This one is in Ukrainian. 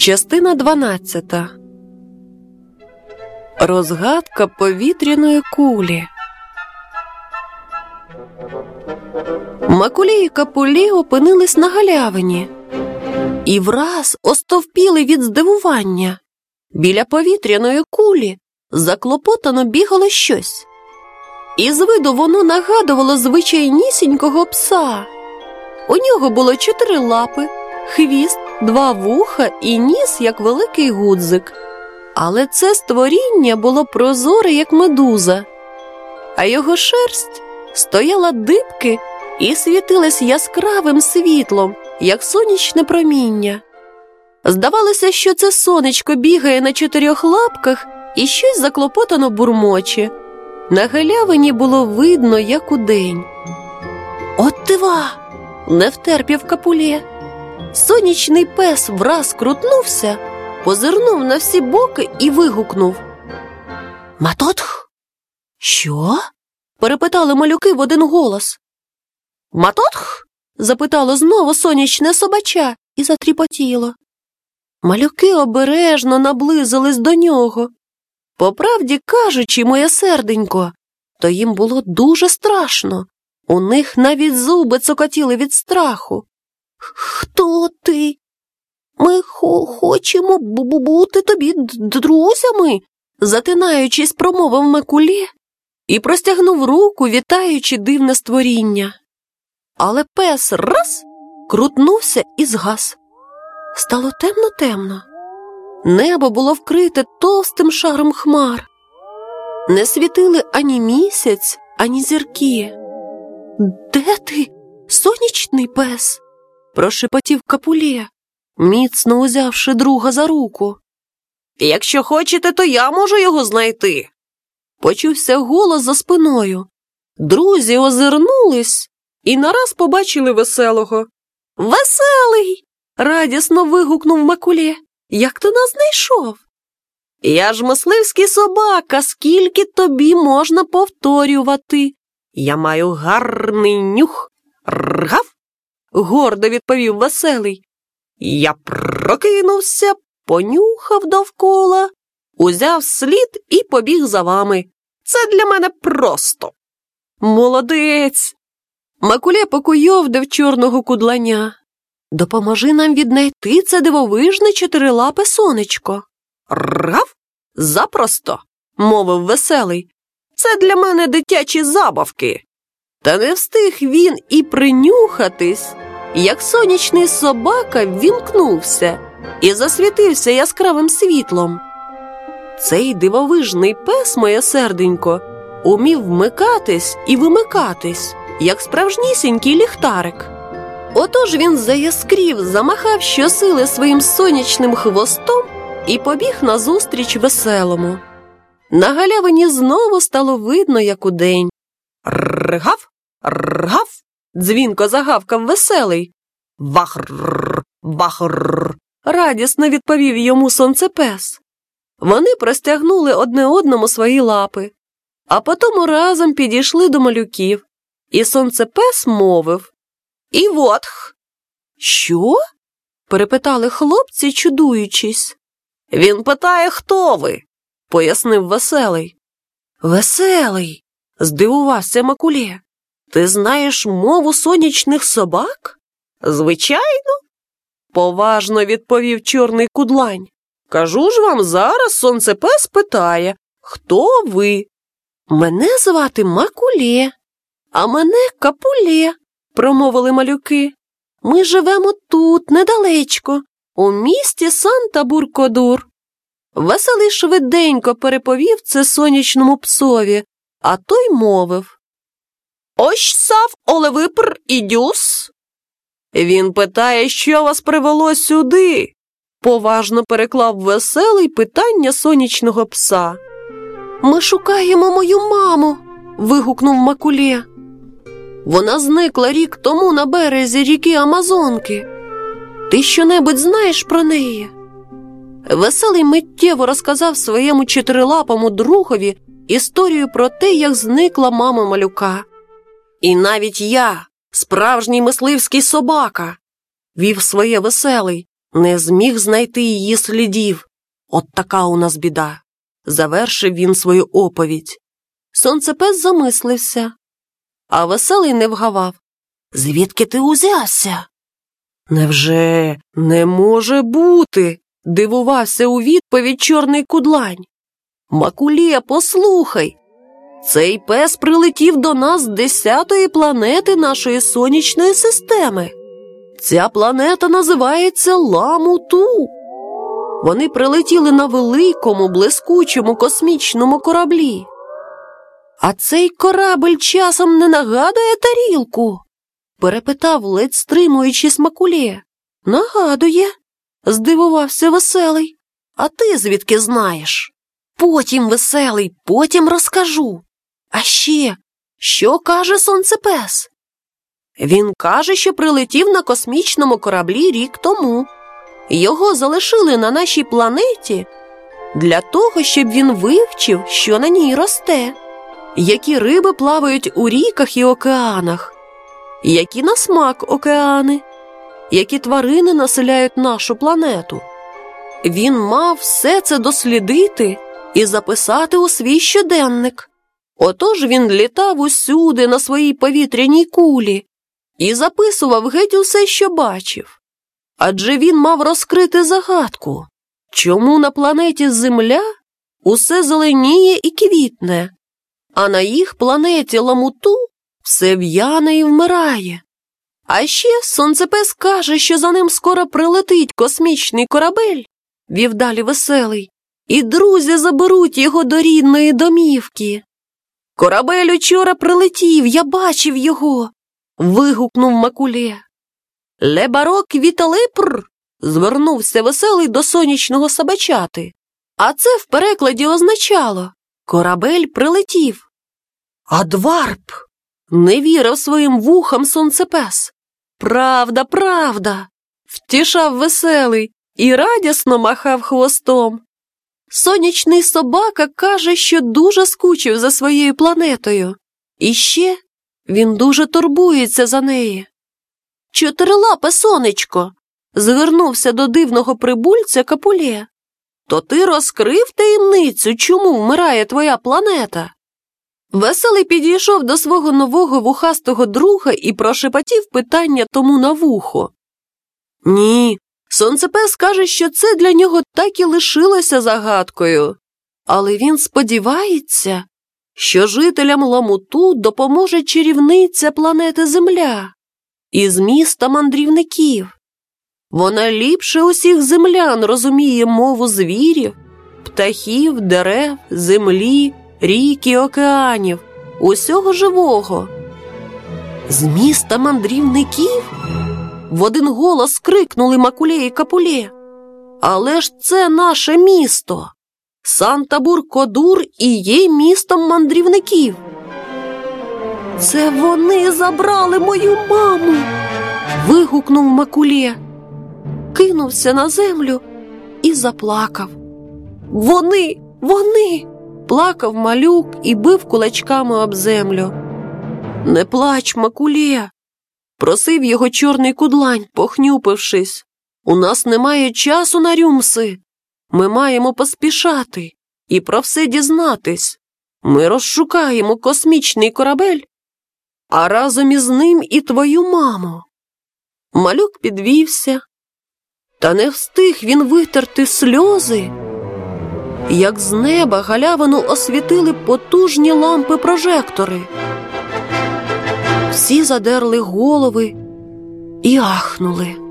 Частина 12. Розгадка повітряної кулі. Макулі і капулі опинились на галявині і враз остовпіли від здивування. Біля повітряної кулі заклопотано бігало щось. І з виду воно нагадувало звичайнісінького пса. У нього було чотири лапи, хвіст, два вуха і ніс, як великий гудзик. Але це створіння було прозоре, як медуза, а його шерсть стояла дибки і світилась яскравим світлом, як сонячне проміння. Здавалося, що це сонечко бігає на чотирьох лапках і щось заклопотано бурмоче. На галявині було видно, як удень. От дива! не втерпів капулє. Сонячний пес враз крутнувся, позирнув на всі боки і вигукнув. Матотх? Що? перепитали малюки в один голос. Матотх? запитало знову сонячне собача і затріпотіло. Малюки обережно наблизились до нього. По правді кажучи, моє серденько, то їм було дуже страшно. У них навіть зуби цокотіли від страху. Хто ти? Ми хо хочемо бути тобі друзями, затинаючись, промовив Макулє і простягнув руку, вітаючи дивне створіння. Але пес раз крутнувся і згас. Стало темно-темно. Небо було вкрите товстим шаром хмар. Не світили ані місяць, ані зірки. Де ти, сонячний пес? Прошепотів капулє, міцно узявши друга за руку. Якщо хочете, то я можу його знайти. Почувся голос за спиною. Друзі озирнулись і нараз побачили веселого. Веселий. радісно вигукнув Макулє. Як ти нас знайшов? Я ж мисливський собака, скільки тобі можна повторювати. Я маю гарний нюх. Ргав? Гордо відповів веселий. Я прокинувся, понюхав довкола, узяв слід і побіг за вами. Це для мене просто. Молодець. Макулє покуйовдив чорного кудланя. Допоможи нам віднайти це дивовижне чотирилапе сонечко. Ргав? Запросто, мовив веселий. Це для мене дитячі забавки. Та не встиг він і принюхатись, як сонячний собака ввімкнувся і засвітився яскравим світлом. Цей дивовижний пес, моє серденько, умів вмикатись і вимикатись, як справжнісінький ліхтарик. Отож він заяскрів, замахав щосили своїм сонячним хвостом і побіг назустріч веселому. На галявині знову стало видно, як удень. Ргав, ргав, дзвінко загавкав веселий. Вахр, вахр, радісно відповів йому сонцепес. Вони простягнули одне одному свої лапи, а потім разом підійшли до малюків, і сонцепес мовив І вотх. Що? перепитали хлопці, чудуючись. Він питає, хто ви, пояснив веселий. Веселий, здивувався Макулє. Ти знаєш мову сонячних собак? Звичайно, поважно відповів чорний кудлань. Кажу ж вам зараз сонцепес питає, хто ви? Мене звати Макулє, а мене капулє, промовили малюки. Ми живемо тут, недалечко, у місті Санта Буркодур. Веселий швиденько переповів це сонячному псові, а той мовив Ось сав Олевипр і дюс. Він питає, що вас привело сюди. Поважно переклав веселий питання сонячного пса. Ми шукаємо мою маму. вигукнув Макулє. Вона зникла рік тому на березі ріки Амазонки. Ти щонебудь знаєш про неї? Веселий миттєво розказав своєму чотирилапому другові історію про те, як зникла мама малюка. І навіть я, справжній мисливський собака, вів своє веселий. Не зміг знайти її слідів. От така у нас біда. Завершив він свою оповідь. Сонцепес замислився, а веселий не вгавав. Звідки ти узявся? Невже не може бути? дивувався у відповідь чорний кудлань. Макулія, послухай. Цей пес прилетів до нас з десятої планети нашої сонячної системи. Ця планета називається Ламуту. Вони прилетіли на великому, блискучому космічному кораблі. А цей корабель часом не нагадує тарілку? перепитав, ледь стримуючись Макулє. Нагадує, здивувався веселий. А ти звідки знаєш? Потім веселий, потім розкажу. А ще, що каже сонцепес? Він каже, що прилетів на космічному кораблі рік тому. Його залишили на нашій планеті для того, щоб він вивчив, що на ній росте, які риби плавають у ріках і океанах, які на смак океани, які тварини населяють нашу планету. Він мав все це дослідити і записати у свій щоденник. Отож він літав усюди на своїй повітряній кулі і записував геть усе, що бачив. Адже він мав розкрити загадку, чому на планеті Земля усе зеленіє і квітне, а на їх планеті Ламуту все в'яне і вмирає. А ще сонцепес каже, що за ним скоро прилетить космічний корабель, вів далі веселий, і друзі заберуть його до рідної домівки. Корабель учора прилетів, я бачив його. вигукнув Макулє. Лебарок Віталипр. звернувся веселий до сонячного собачати. А це в перекладі означало корабель прилетів. А дварп не вірив своїм вухам сонцепес. Правда, правда, втішав веселий і радісно махав хвостом. Сонячний собака каже, що дуже скучив за своєю планетою, і ще він дуже турбується за неї. Чотирилапе сонечко, звернувся до дивного прибульця капулє. То ти розкрив таємницю, чому вмирає твоя планета? Веселий підійшов до свого нового вухастого друга і прошепотів питання тому на вухо. Ні, сонцепес каже, що це для нього так і лишилося загадкою, але він сподівається, що жителям Ламуту допоможе чарівниця планети Земля із міста мандрівників. Вона ліпше усіх землян розуміє мову звірів, птахів, дерев, землі, рік і океанів, усього живого. З міста мандрівників в один голос крикнули Макулє і Капулє. Але ж це наше місто. Санта-Бур-Кодур і є містом мандрівників. Це вони забрали мою маму. вигукнув Макулє, кинувся на землю і заплакав. Вони, вони, плакав малюк і бив кулачками об землю. Не плач, Макулє, просив його чорний кудлань, похнюпившись. У нас немає часу на рюмси. Ми маємо поспішати і про все дізнатись. Ми розшукаємо космічний корабель а разом із ним і твою маму. Малюк підвівся, та не встиг він витерти сльози, як з неба галявину освітили потужні лампи прожектори. Всі задерли голови і ахнули.